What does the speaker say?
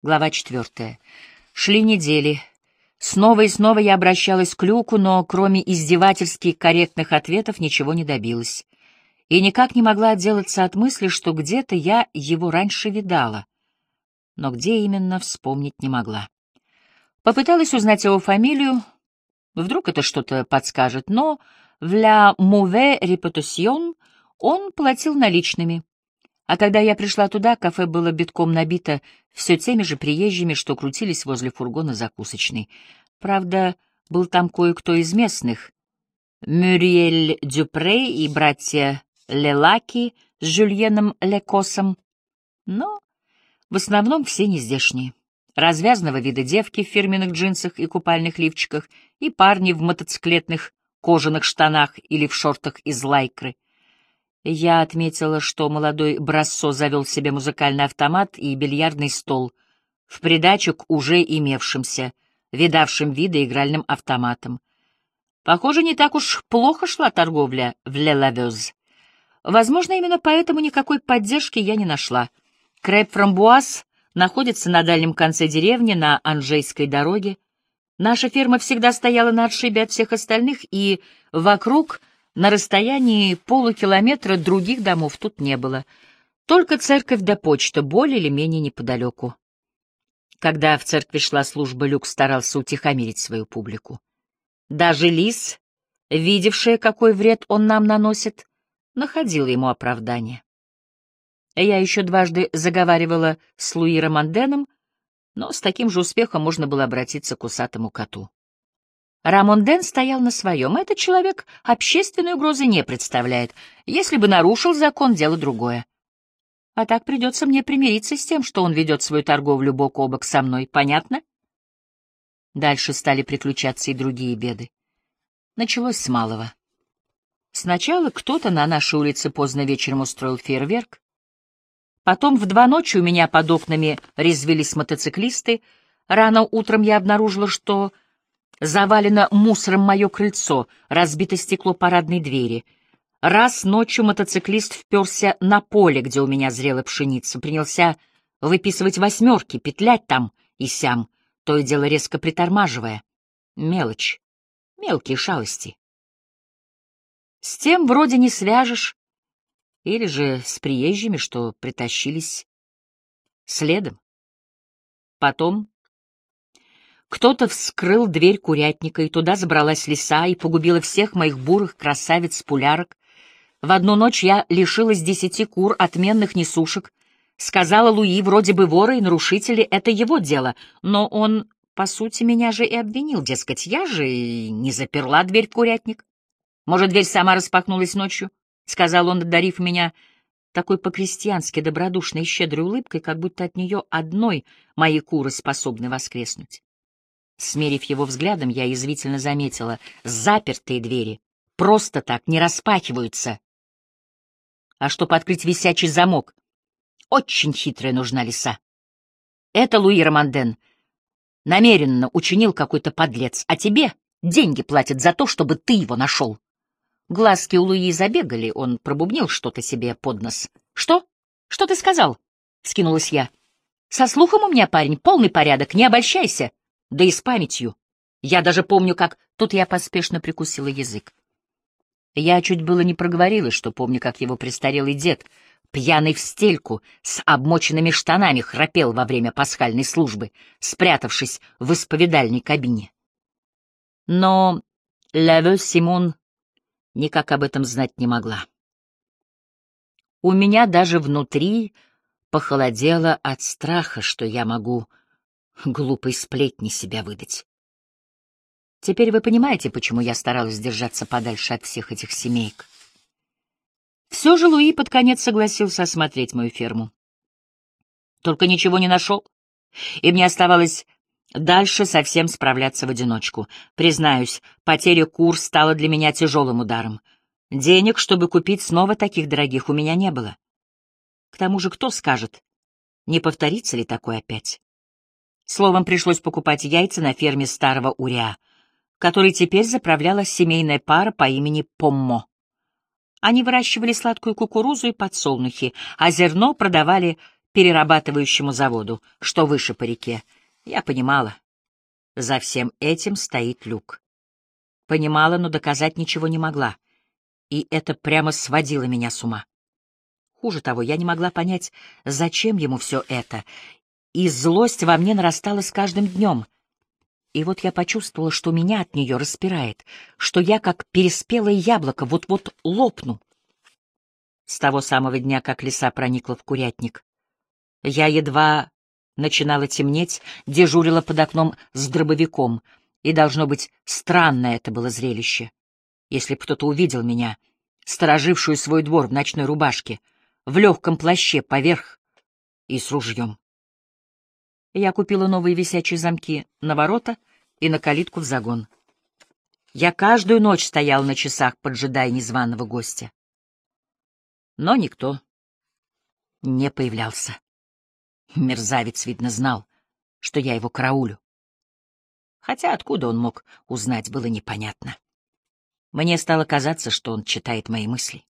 Глава четвертая. Шли недели. Снова и снова я обращалась к Люку, но кроме издевательски корректных ответов ничего не добилась. И никак не могла отделаться от мысли, что где-то я его раньше видала. Но где именно, вспомнить не могла. Попыталась узнать его фамилию. Вдруг это что-то подскажет, но в «la mauvaise réputation» он платил наличными. А когда я пришла туда, кафе было битком набито все теми же приезжими, что крутились возле фургона закусочной. Правда, был там кое-кто из местных. Мюриэль Дюпре и братья Лелаки с Жюльеном Лекосом. Но в основном все нездешние. Развязного вида девки в фирменных джинсах и купальных лифчиках и парни в мотоциклетных кожаных штанах или в шортах из лайкры — я отметила, что молодой Брассо завел себе музыкальный автомат и бильярдный стол, в придачу к уже имевшимся, видавшим виды игральным автоматам. Похоже, не так уж плохо шла торговля в Лелавез. Возможно, именно поэтому никакой поддержки я не нашла. Крэп-фрамбуаз находится на дальнем конце деревни, на Анжейской дороге. Наша ферма всегда стояла на отшибе от всех остальных, и вокруг на расстоянии полукилометра других домов тут не было. Только церковь да почта, более или менее неподалеку. Когда в церкви шла служба, Люк старался утихомирить свою публику. Даже Лис, видевшая, какой вред он нам наносит, находила ему оправдание. Я еще дважды заговаривала с Луи Романденом, но с таким же успехом можно было обратиться к усатому коту. Рамон Ден стоял на своем. Этот человек общественной угрозы не представляет. Если бы нарушил закон, дело другое. А так придется мне примириться с тем, что он ведет свою торговлю бок о бок со мной. Понятно? Дальше стали приключаться и другие беды. Началось с малого. Сначала кто-то на нашей улице поздно вечером устроил фейерверк. Потом в два ночи у меня под окнами резвились мотоциклисты. Рано утром я обнаружила, что Завалено мусором мое крыльцо, разбито стекло парадной двери. Раз ночью мотоциклист вперся на поле, где у меня зрела пшеница, принялся выписывать восьмерки, петлять там и сям, то и дело резко притормаживая. Мелочь, мелкие шалости. С тем вроде не свяжешь, или же с приезжими, что притащились следом. Потом кто-то вскрыл дверь курятника, и туда забралась лиса и погубила всех моих бурых красавиц-пулярок. В одну ночь я лишилась десяти кур, отменных несушек. Сказала Луи, вроде бы воры и нарушители — это его дело, но он, по сути, меня же и обвинил, дескать, я же не заперла дверь в курятник. Может, дверь сама распахнулась ночью? — сказал он, одарив меня такой по-крестьянски добродушной и щедрой улыбкой, как будто от нее одной мои куры способны воскреснуть. Смерив его взглядом, я язвительно заметила, запертые двери просто так не распахиваются. А чтобы открыть висячий замок, очень хитрая нужна лиса. Это Луи Романден намеренно учинил какой-то подлец, а тебе деньги платят за то, чтобы ты его нашел. Глазки у Луи забегали, он пробубнил что-то себе под нос. — Что? Что ты сказал? — скинулась я. — Со слухом у меня, парень, полный порядок, не обольщайся да и с памятью. Я даже помню, как... Тут я поспешно прикусила язык. Я чуть было не проговорила, что помню, как его престарелый дед, пьяный в стельку, с обмоченными штанами, храпел во время пасхальной службы, спрятавшись в исповедальной кабине. Но Лаве Симон никак об этом знать не могла. У меня даже внутри похолодело от страха, что я могу глупой сплетни себя выдать. Теперь вы понимаете, почему я старалась держаться подальше от всех этих семейк. Все же Луи под конец согласился осмотреть мою ферму. Только ничего не нашел, и мне оставалось дальше совсем справляться в одиночку. Признаюсь, потеря кур стала для меня тяжелым ударом. Денег, чтобы купить снова таких дорогих, у меня не было. К тому же кто скажет, не повторится ли такое опять? Словом, пришлось покупать яйца на ферме старого Уря, который теперь заправляла семейная пара по имени Поммо. Они выращивали сладкую кукурузу и подсолнухи, а зерно продавали перерабатывающему заводу, что выше по реке. Я понимала. За всем этим стоит люк. Понимала, но доказать ничего не могла. И это прямо сводило меня с ума. Хуже того, я не могла понять, зачем ему все это, и злость во мне нарастала с каждым днем. И вот я почувствовала, что меня от нее распирает, что я, как переспелое яблоко, вот-вот лопну. С того самого дня, как лиса проникла в курятник, я едва начинала темнеть, дежурила под окном с дробовиком, и, должно быть, странное это было зрелище. Если б кто-то увидел меня, сторожившую свой двор в ночной рубашке, в легком плаще поверх и с ружьем. Я купила новые висячие замки на ворота и на калитку в загон. Я каждую ночь стоял на часах, поджидая незваного гостя. Но никто не появлялся. Мерзавец, видно, знал, что я его караулю. Хотя откуда он мог узнать, было непонятно. Мне стало казаться, что он читает мои мысли.